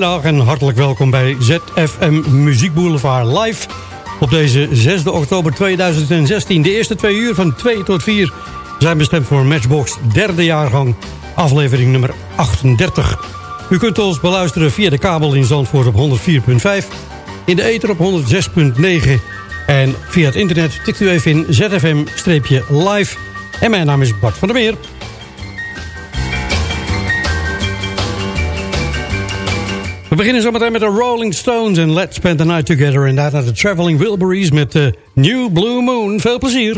Goedemiddag en hartelijk welkom bij ZFM Muziek Boulevard live op deze 6 oktober 2016. De eerste twee uur van 2 tot 4 zijn bestemd voor Matchbox derde jaargang, aflevering nummer 38. U kunt ons beluisteren via de kabel in Zandvoort op 104.5, in de ether op 106.9 en via het internet tikt u even in ZFM-live. En mijn naam is Bart van der Meer. Beginnen zometeen met de Rolling Stones en Let's Spend the Night Together. En daarna de Traveling Wilburys met de New Blue Moon. Veel plezier.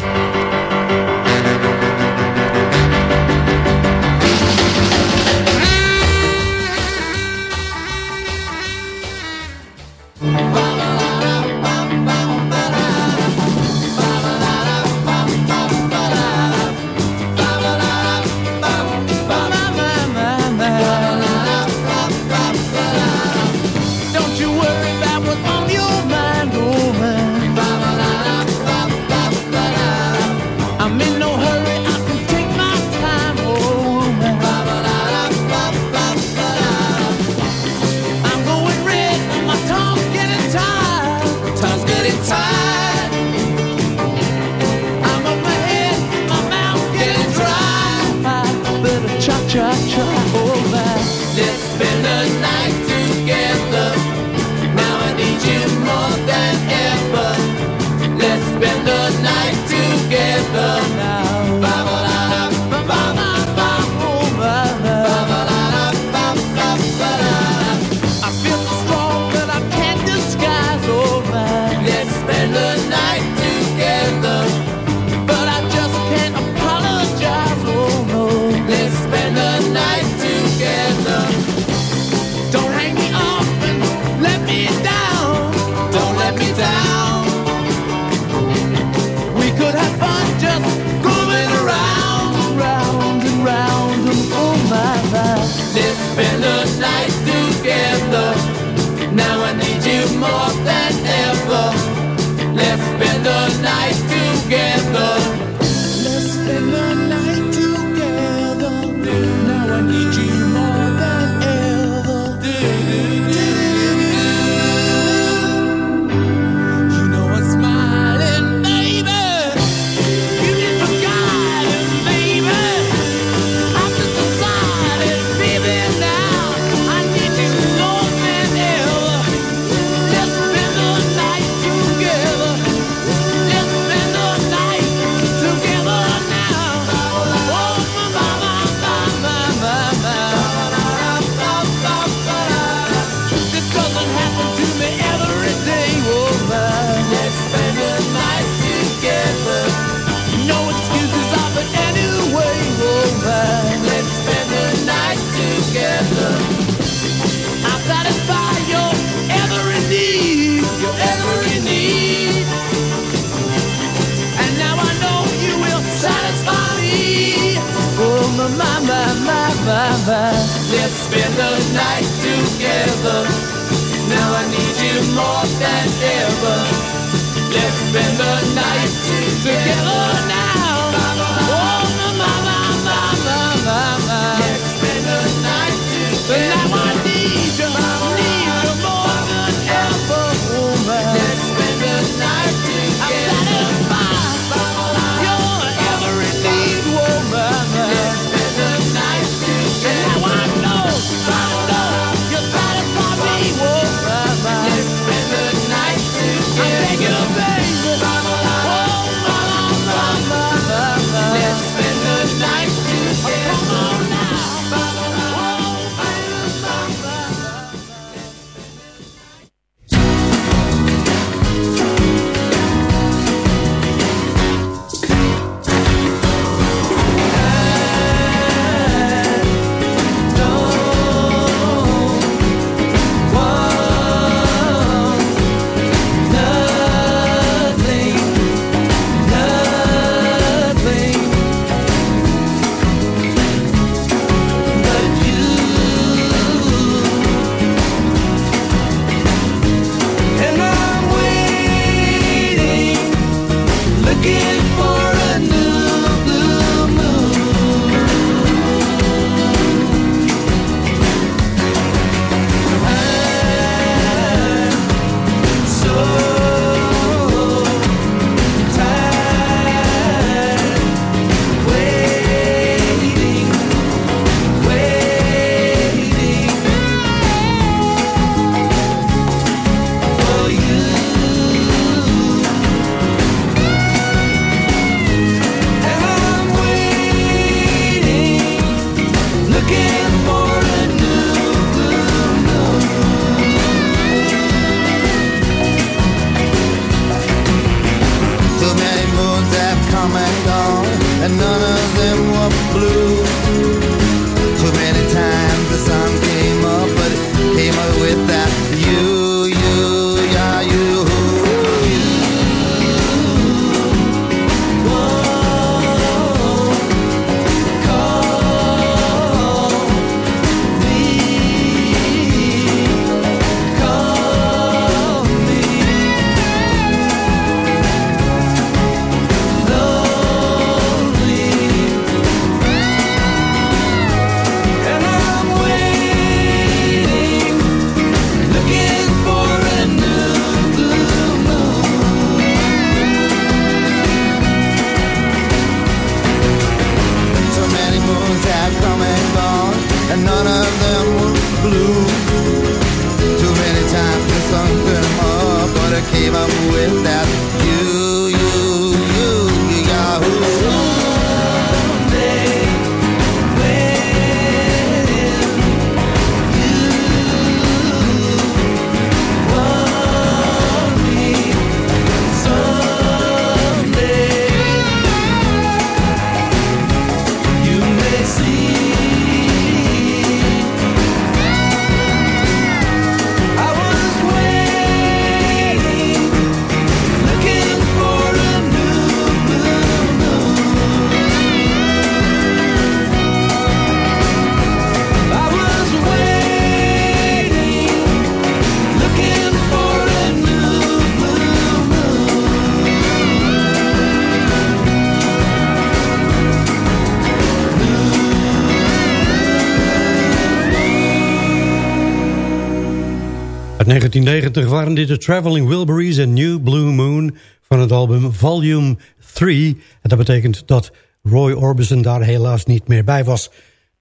1990 waren dit de Traveling Wilburys en New Blue Moon van het album Volume 3. En dat betekent dat Roy Orbison daar helaas niet meer bij was.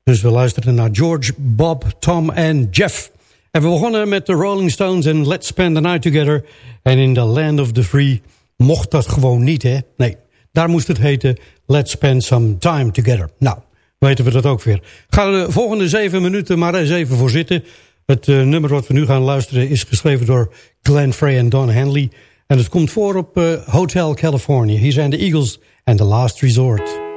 Dus we luisteren naar George, Bob, Tom en Jeff. En we begonnen met de Rolling Stones en Let's Spend the Night Together. En in the Land of the Free mocht dat gewoon niet, hè? Nee, daar moest het heten Let's Spend Some Time Together. Nou, weten we dat ook weer. Ga de volgende zeven minuten maar eens even voor zitten. Het uh, nummer wat we nu gaan luisteren is geschreven door Glenn Frey en Don Henley. En het komt voor op uh, Hotel California. Hier zijn de Eagles en The Last Resort.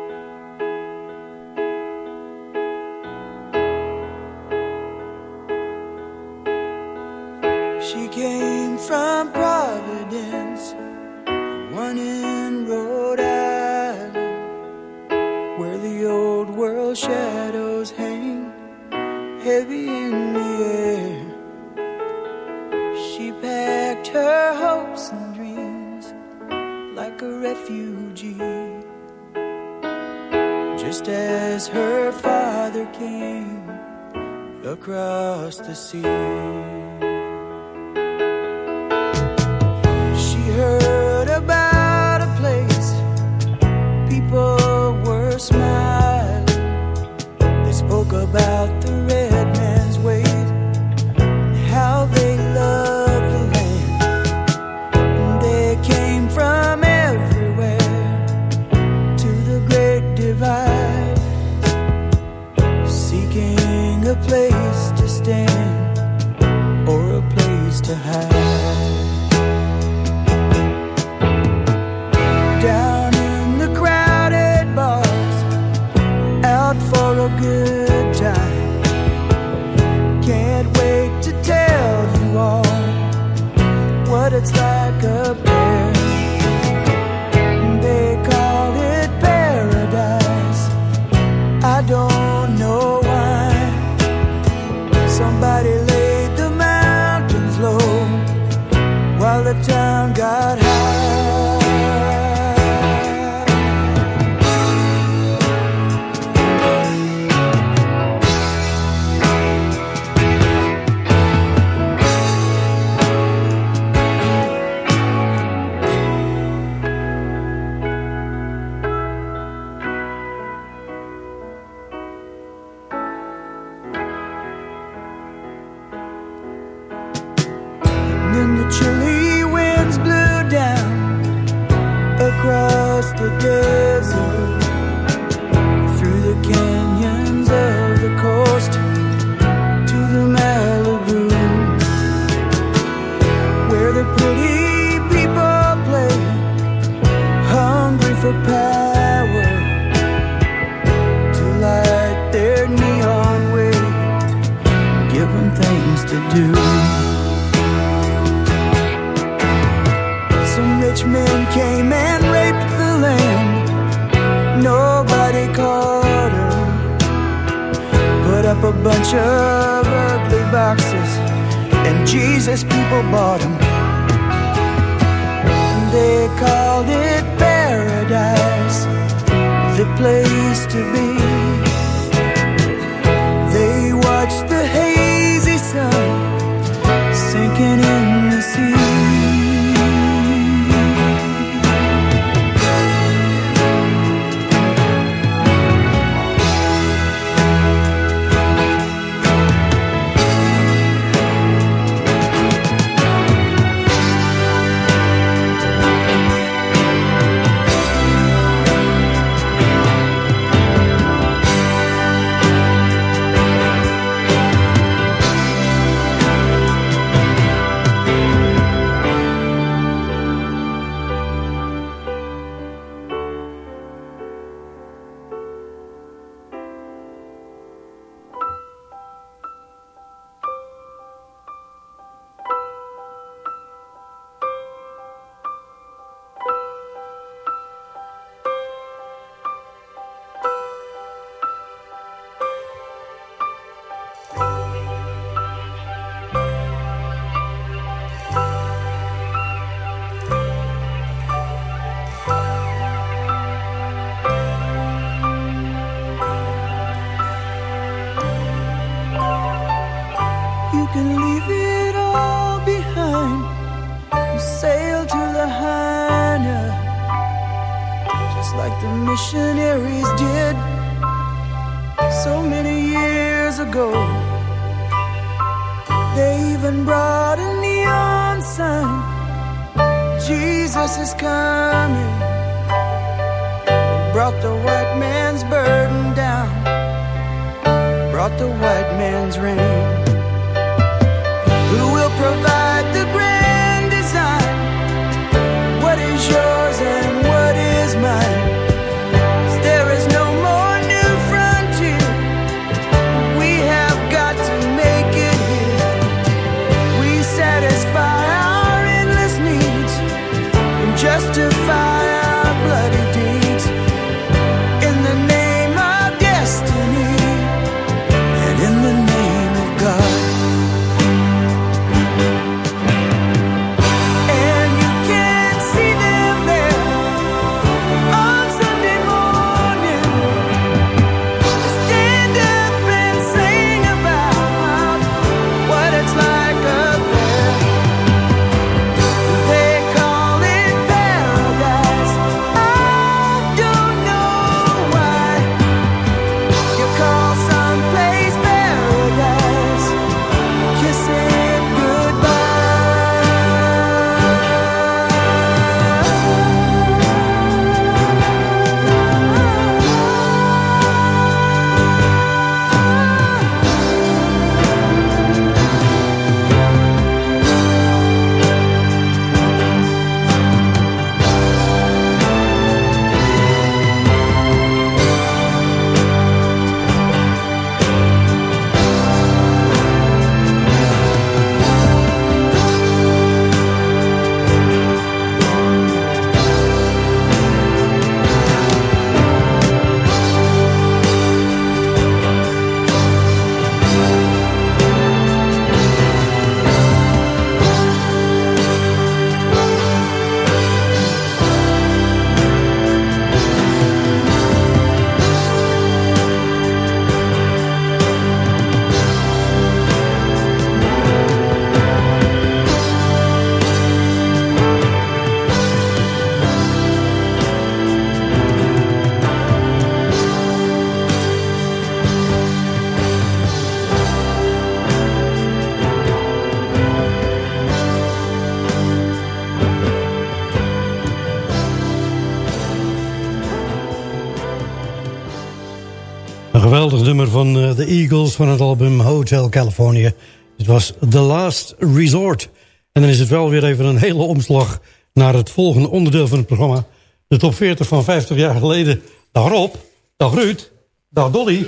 Van eh, de Eagles van het album Hotel California. Dit was The Last Resort. En dan is het wel weer even een hele omslag naar het volgende onderdeel van het programma. De top 40 van 50 jaar geleden. Dag Rob, dag Ruud, dag Dolly.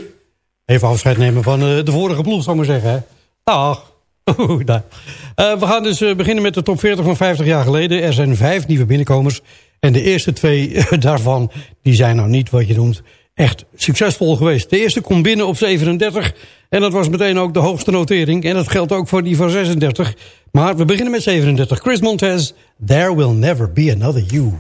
Even afscheid nemen van eh, de vorige ploeg, zou ik maar zeggen. Hè? Dag. Eh, we gaan dus eh, beginnen met de top 40 van 50 jaar geleden. Er zijn vijf nieuwe binnenkomers. En de eerste twee daarvan, die zijn nou niet wat je noemt echt succesvol geweest. De eerste komt binnen op 37 en dat was meteen ook de hoogste notering. En dat geldt ook voor die van 36. Maar we beginnen met 37. Chris Montez, There Will Never Be Another You.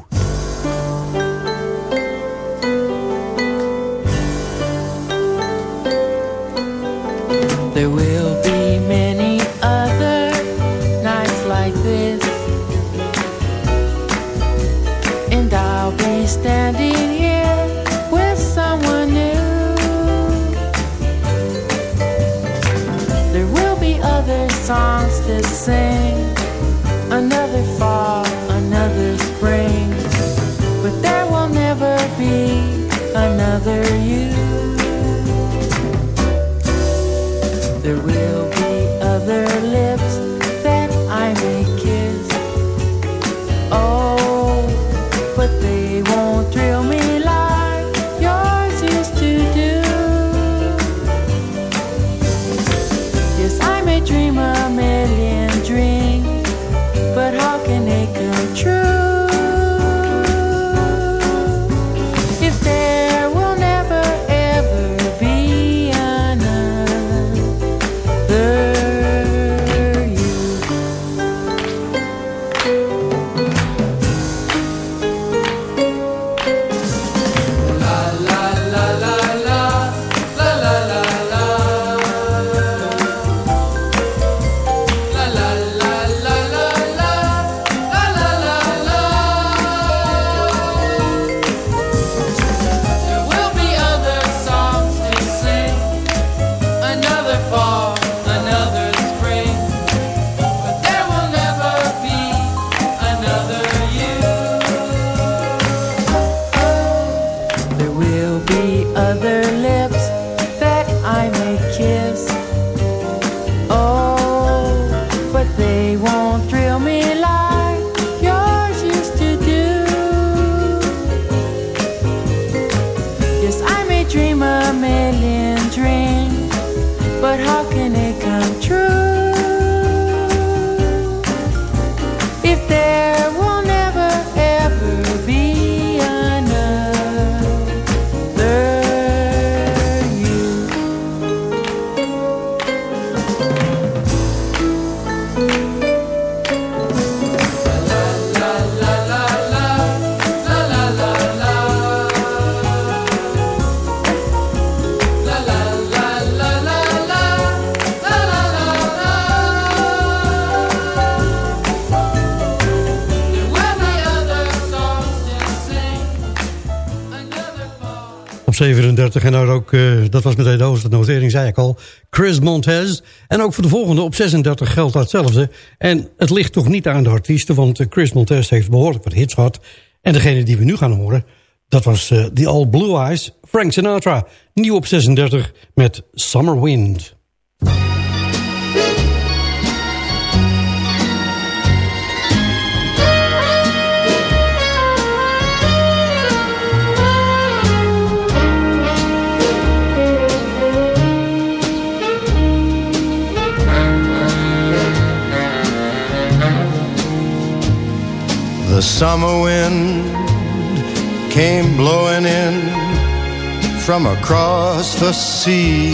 37 en daar ook, eh, dat was meteen de hoogste notering, zei ik al, Chris Montez. En ook voor de volgende op 36 geldt hetzelfde. En het ligt toch niet aan de artiesten, want eh, Chris Montez heeft behoorlijk wat hits gehad. En degene die we nu gaan horen, dat was eh, The All Blue Eyes, Frank Sinatra. Nieuw op 36 met Summer Wind. Summer wind came blowing in from across the sea.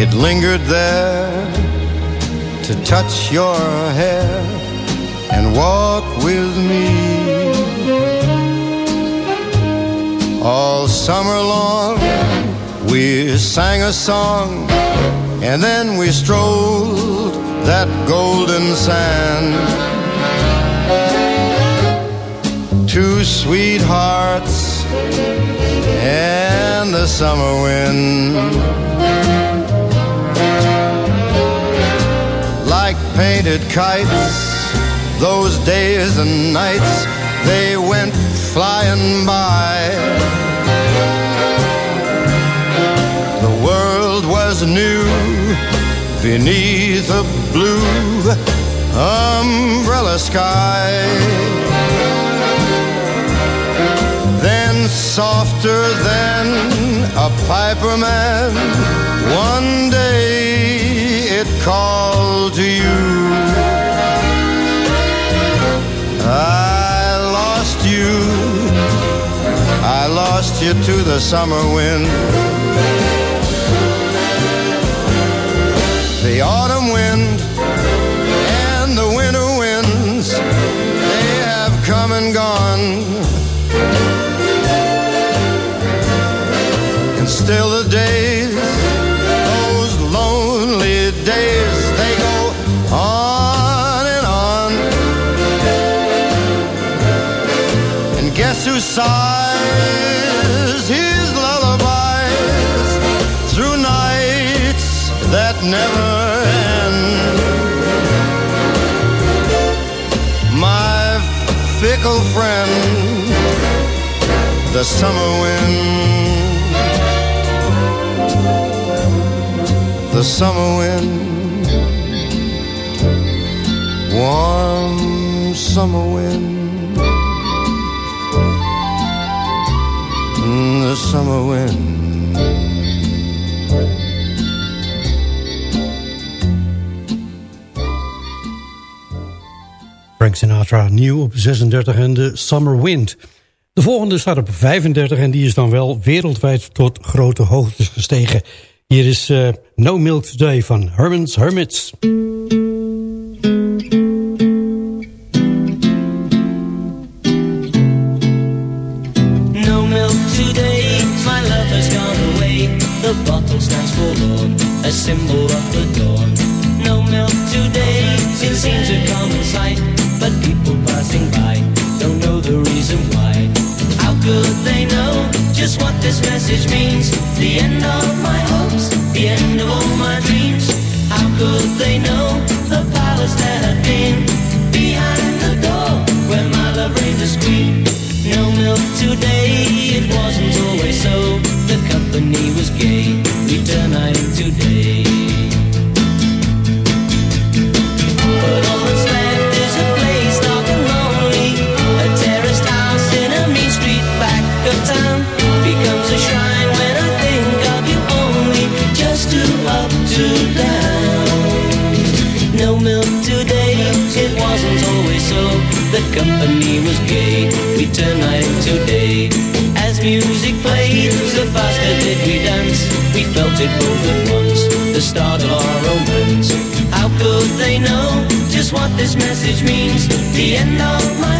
It lingered there to touch your hair and walk with me. All summer long, we sang a song and then we strolled that golden sand. Two sweethearts and the summer wind. Like painted kites, those days and nights, they went flying by. The world was new beneath a blue umbrella sky. Then, softer than a piper man, one day it called to you. I lost you, I lost you to the summer wind. The autumn wind and the winter winds, they have come and gone. And still the days, those lonely days, they go on and on. And guess who sighs his lullabies through nights that never the summer wind. The summer wind, warm summer wind, Mm, the summer wind. Frank Sinatra, nieuw op 36 en de Summer Wind. De volgende staat op 35 en die is dan wel wereldwijd tot grote hoogtes gestegen. Hier is eh, No Milk Today van Herman's Hermits. This message means? The end of my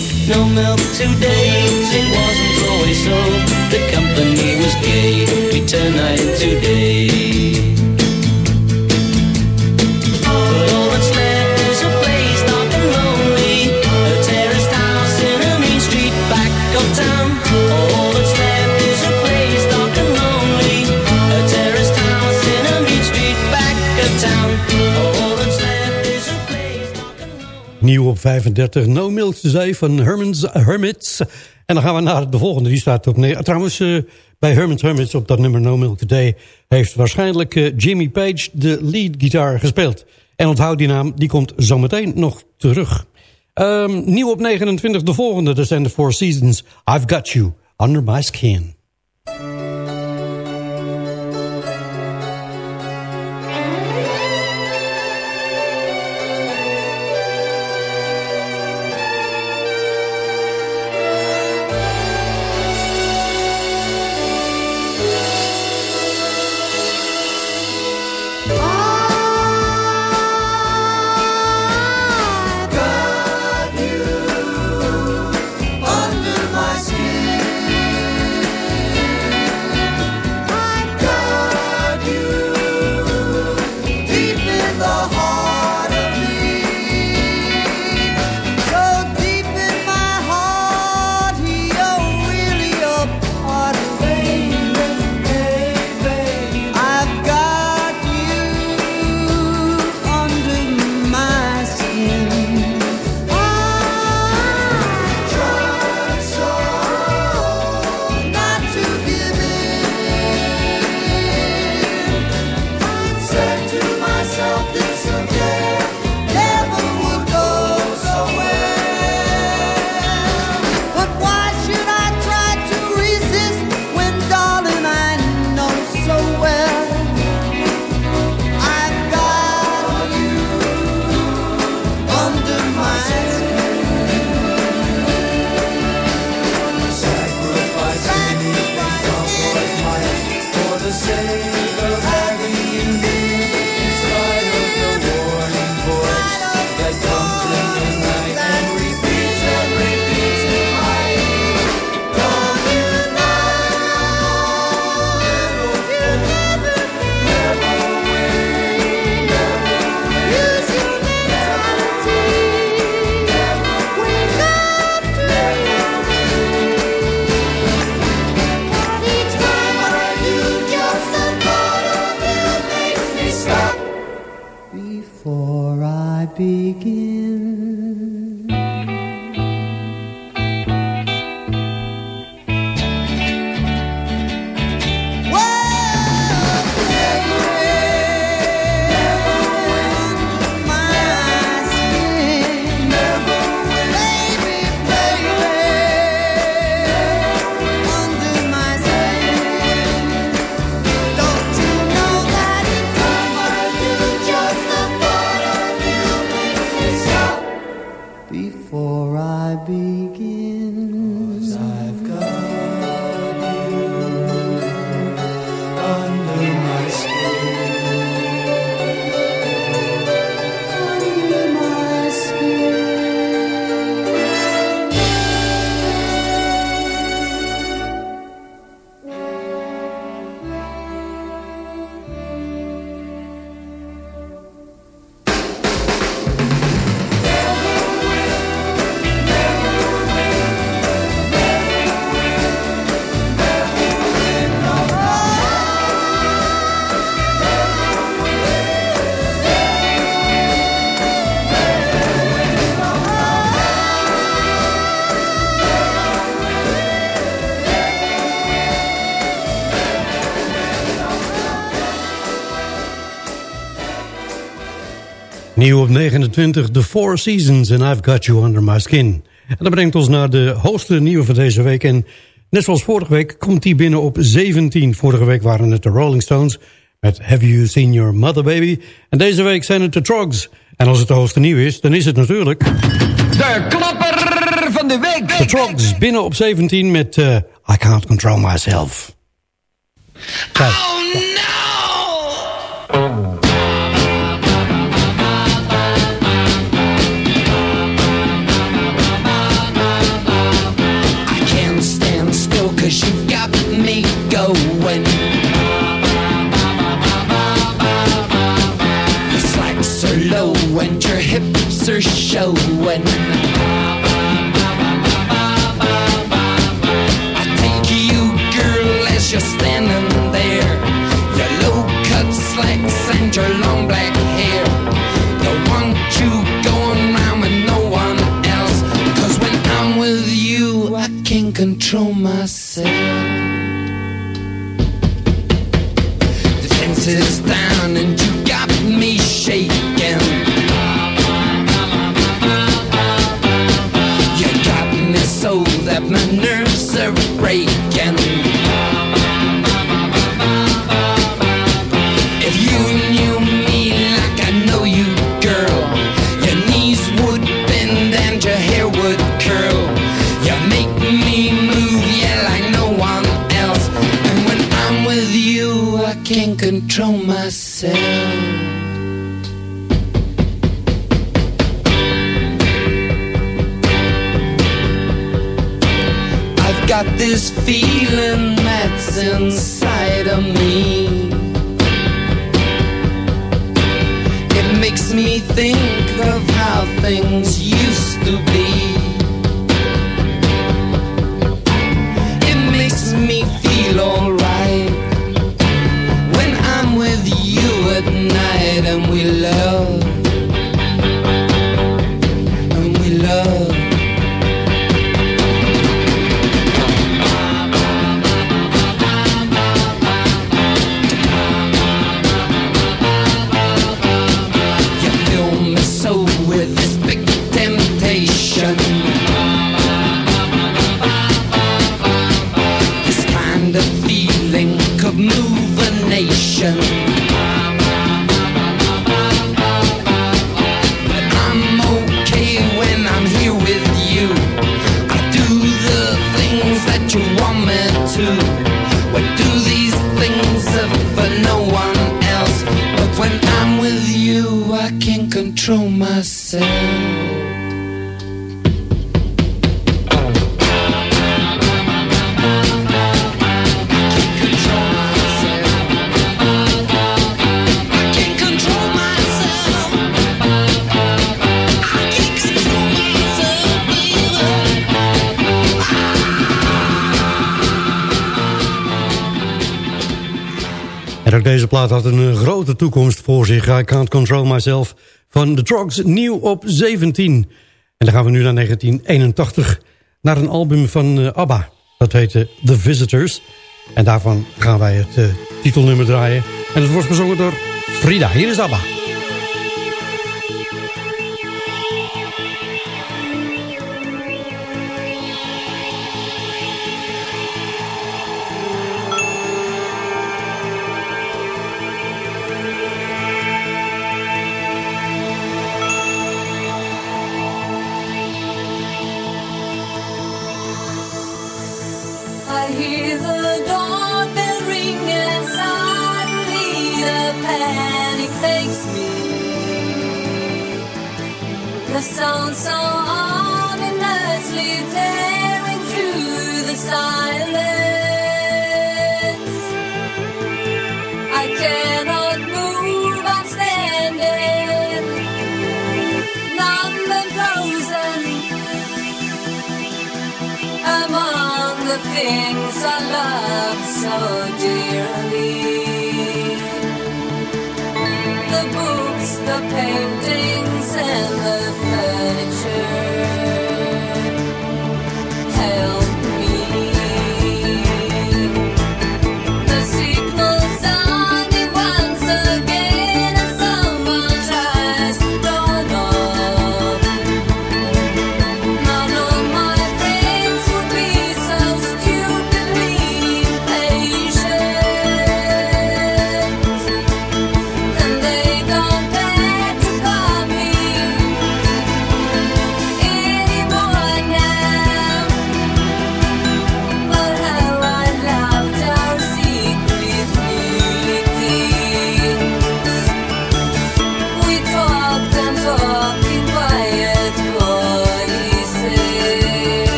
No milk today, it wasn't always so. The company was gay, we turned night into day. Nieuw op 35, No Milk Say van Herman's Hermits. En dan gaan we naar de volgende, die staat op... Nee, trouwens, eh, bij Herman's Hermits op dat nummer No Milk Today... heeft waarschijnlijk eh, Jimmy Page de lead gitaar gespeeld. En onthoud die naam, die komt zometeen nog terug. Ehm, nieuw op 29, de volgende, dat zijn de Four Seasons. I've Got You, Under My Skin. Nieuw op 29, The Four Seasons and I've Got You Under My Skin. En dat brengt ons naar de hoogste nieuwe van deze week. En net zoals vorige week komt die binnen op 17. Vorige week waren het de Rolling Stones met Have You Seen Your Mother Baby. En deze week zijn het de Trogs. En als het de hoogste nieuw is, dan is het natuurlijk... De klapper van de week. The Trogs binnen op 17 met eh, I Can't Control Myself. Kijk. I showing. I take you, girl, as you're standing there. Your low cut slacks and your long black hair. Don't want you going round with no one else. Cause when I'm with you, I can't control myself. The is down and I've got En deze plaat had een eh, grote toekomst voor zich. I Can't Control Myself van The Trogs, nieuw op 17. En dan gaan we nu naar 1981, naar een album van eh, ABBA. Dat heette The Visitors. En daarvan gaan wij het eh, titelnummer draaien. En het wordt gezongen door Frida. Hier is ABBA. Things I love so dearly.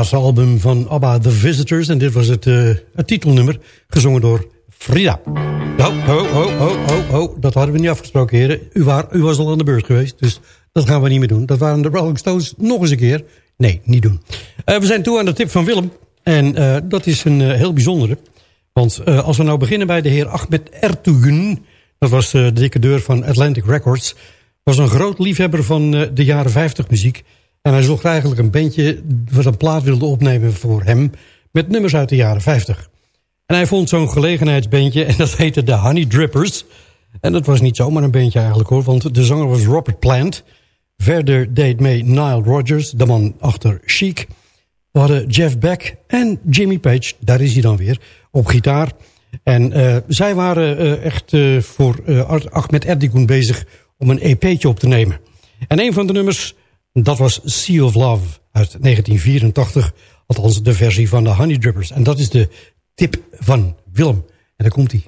Laatste album van ABBA, The Visitors. En dit was het, eh, het titelnummer, gezongen door Frida. Ho, ho, ho, ho, ho, ho. Dat hadden we niet afgesproken, heren. U, waar, u was al aan de beurt geweest, dus dat gaan we niet meer doen. Dat waren de Rolling Stones nog eens een keer. Nee, niet doen. Eh, we zijn toe aan de tip van Willem. En eh, dat is een heel bijzondere. Want als we nou beginnen bij de heer Ahmed Ertugun... dat was de dikke van Atlantic Records... was een groot liefhebber van de jaren 50 muziek. En hij zocht eigenlijk een bandje wat een plaat wilde opnemen voor hem... met nummers uit de jaren 50. En hij vond zo'n gelegenheidsbandje en dat heette de Honey Drippers. En dat was niet zomaar een bandje eigenlijk hoor... want de zanger was Robert Plant... Verder deed mee Nile Rodgers, de man achter Chic. We hadden Jeff Beck en Jimmy Page, daar is hij dan weer, op gitaar. En uh, zij waren uh, echt uh, voor Ahmed Erdogan bezig om een EP'tje op te nemen. En een van de nummers, dat was Sea of Love uit 1984. Althans de versie van de Honey Drippers. En dat is de tip van Willem. En daar komt hij.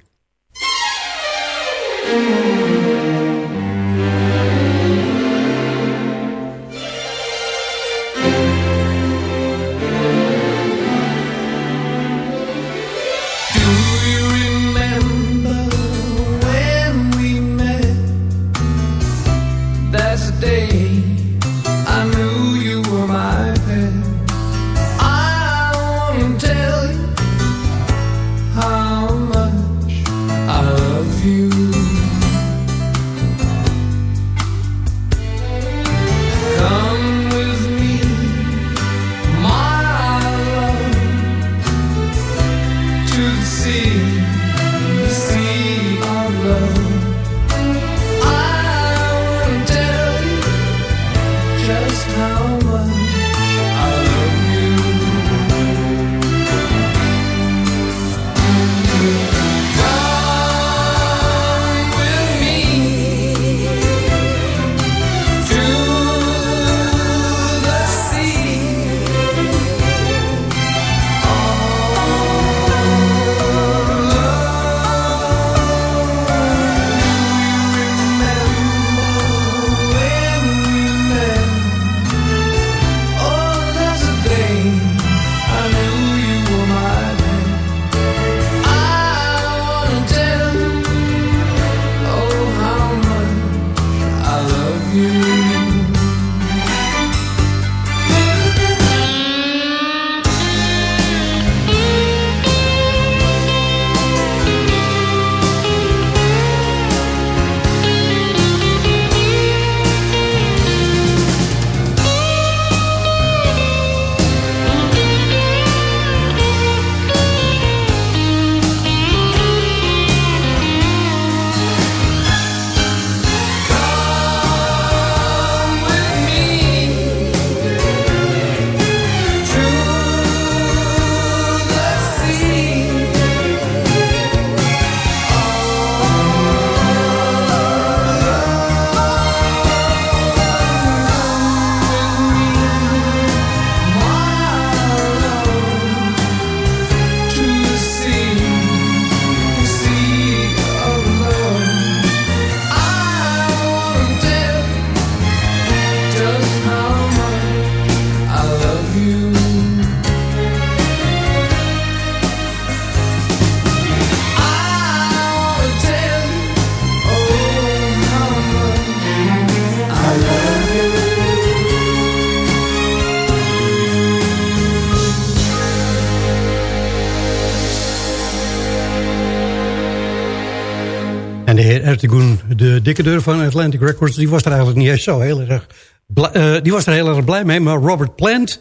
De dikke deur van Atlantic Records... die was er eigenlijk niet eens zo heel erg eh, die was er heel erg blij mee. Maar Robert Plant,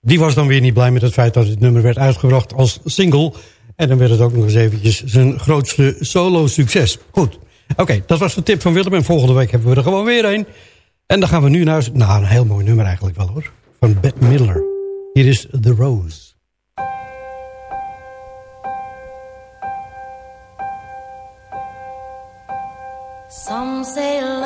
die was dan weer niet blij met het feit... dat het nummer werd uitgebracht als single. En dan werd het ook nog eens eventjes zijn grootste solo-succes. Goed, oké, dat was de tip van Willem. En volgende week hebben we er gewoon weer een. En dan gaan we nu naar... Nou, een heel mooi nummer eigenlijk wel hoor. Van Bette Midler. Hier is The Rose. Say love,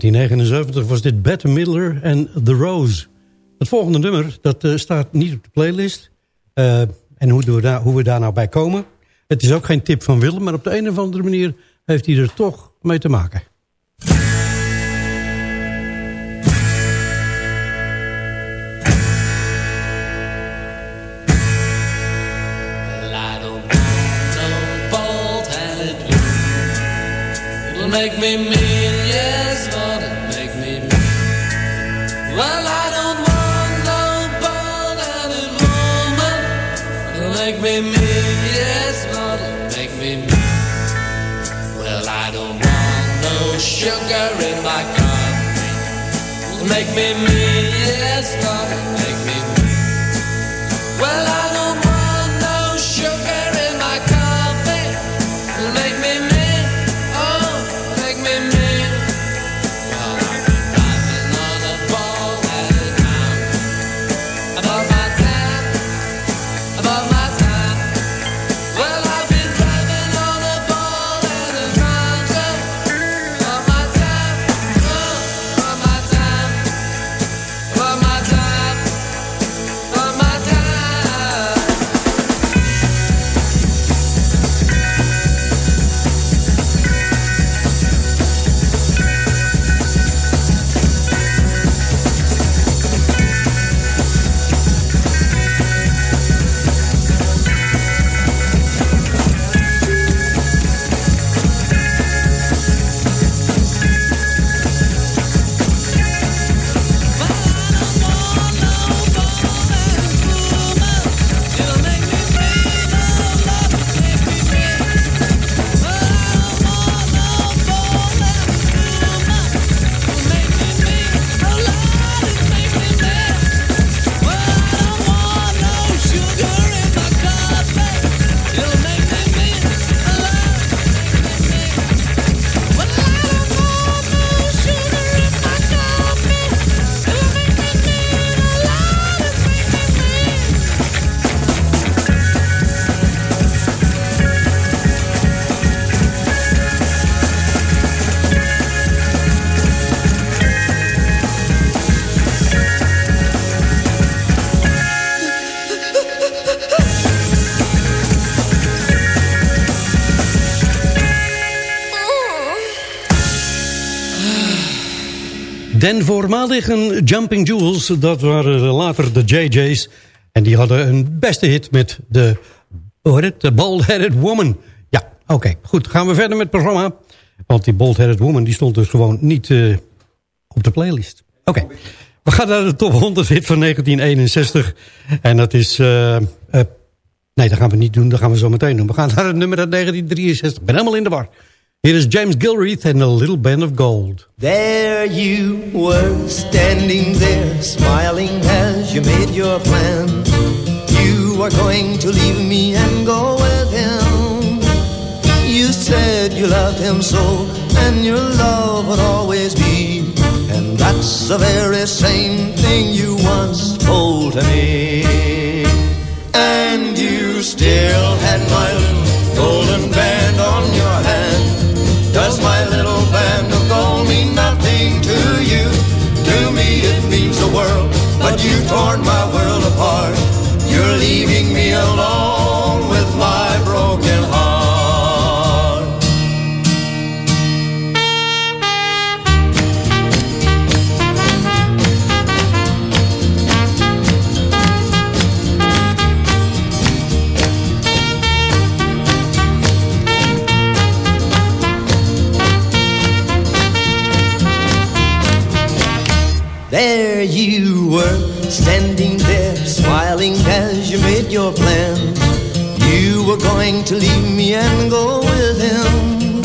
1979 was dit Bette Midler en The Rose. Het volgende nummer dat eh, staat niet op de playlist. Eh, en hoe, we daar, hoe we daar nou bij komen. Het is ook geen tip van Willem, maar op de een of andere manier heeft hij er toch mee te maken. make me be me, yes. Den voormaligen Jumping Jewels, dat waren later de JJ's. En die hadden een beste hit met de, de Bald Headed Woman. Ja, oké, goed. Gaan we verder met het programma. Want die Bald Headed Woman die stond dus gewoon niet eh, op de playlist. Oké, we gaan naar de top 100 hit van 1961. En dat is... eh, eh, nee, dat gaan we niet doen, dat gaan we zo meteen doen. We gaan naar het nummer uit 1963. Ik ben helemaal in de war. Hier is James Gilreath and A Little Band of Gold. There you were, standing there, smiling as you made your plan. You are going to leave me and go with him. You said you loved him so, and your love would always be. And that's the very same thing you once told to me. And you still had my golden band you torn my world apart. You're leaving me alone with my broken heart. There you standing there, smiling as you made your plans. You were going to leave me and go with him.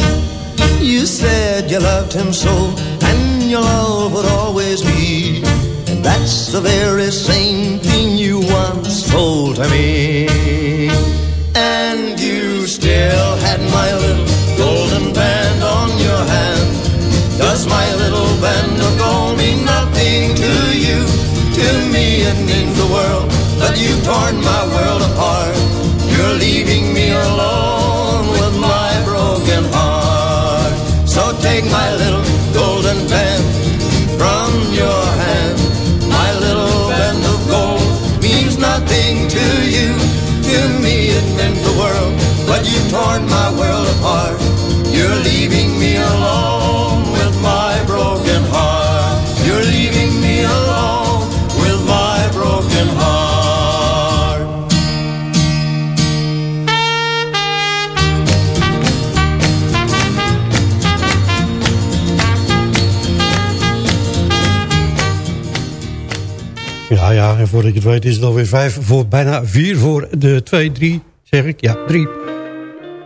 You said you loved him so, and your love would always be. And that's the very same thing you once told to me. And you still had my little golden band on your hand. Does my little band of gold it means the world, but you've torn my world apart. You're leaving me alone with my broken heart. So take my little golden band from your hand. My little band of gold means nothing to you. To me it meant the world, but you've torn my world apart. You're leaving me alone en voordat je het weet is het alweer vijf voor, bijna vier voor de twee, drie, zeg ik. Ja, drie.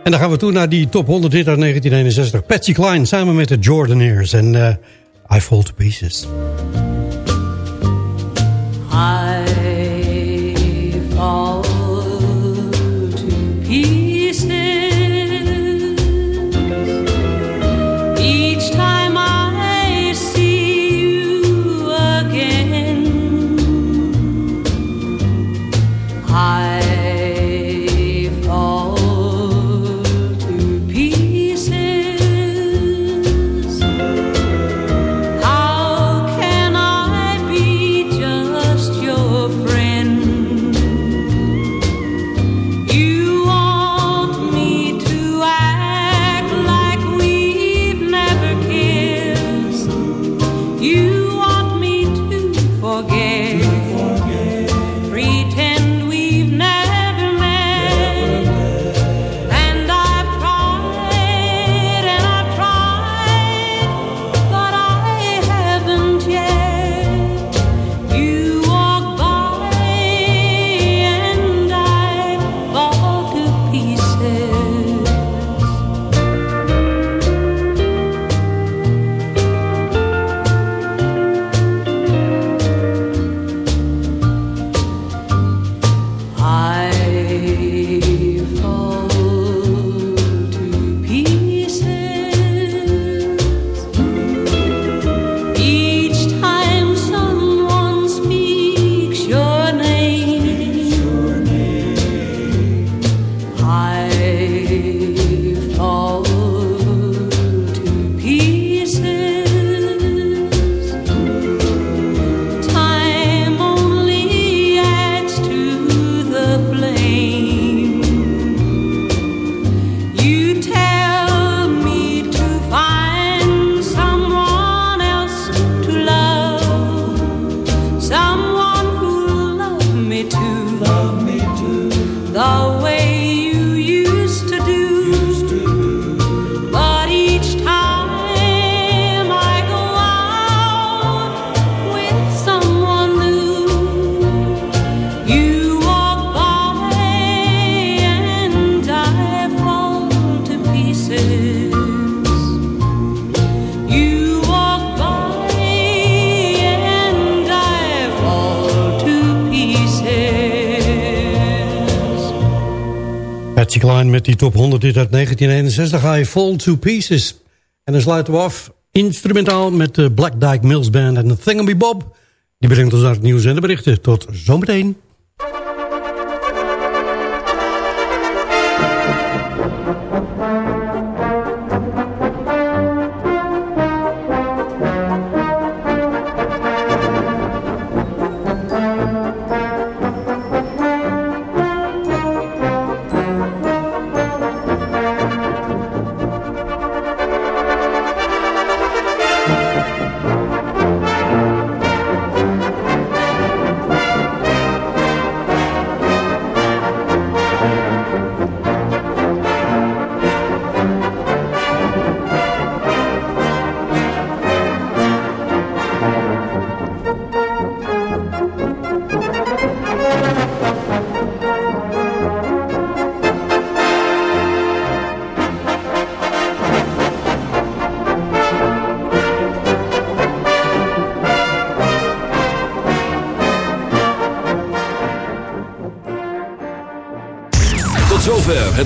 En dan gaan we toe naar die top 100 hit uit 1961. Patsy Cline samen met de Jordanaires en eh, I Fall to Pieces. I top 100 dit uit 1961. I Fall to Pieces. En dan sluiten we af instrumentaal met de Black Dyke Mills Band en de Thingamby Bob. Die brengt ons naar het nieuws en de berichten. Tot zometeen.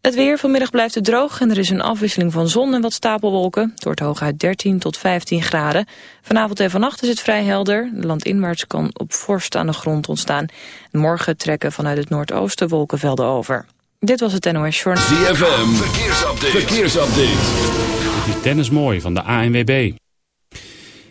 Het weer vanmiddag blijft het droog en er is een afwisseling van zon en wat stapelwolken. Het wordt hooguit 13 tot 15 graden. Vanavond en vannacht is het vrij helder. Landinwaarts kan op vorst aan de grond ontstaan. Morgen trekken vanuit het noordoosten wolkenvelden over. Dit was het NOS Journal. ZFM, verkeersupdate. verkeersupdate. Dit is Dennis Mooi van de ANWB.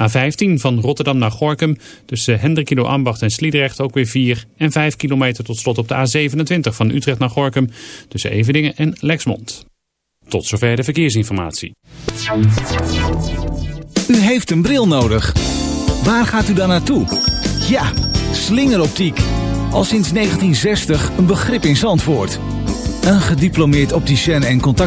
A15 van Rotterdam naar Gorkum tussen Hendrikido Ambacht en Sliedrecht ook weer 4. En 5 kilometer tot slot op de A27 van Utrecht naar Gorkum tussen Evedingen en Lexmond. Tot zover de verkeersinformatie. U heeft een bril nodig. Waar gaat u dan naartoe? Ja, slingeroptiek. Al sinds 1960 een begrip in Zandvoort. Een gediplomeerd opticien en contact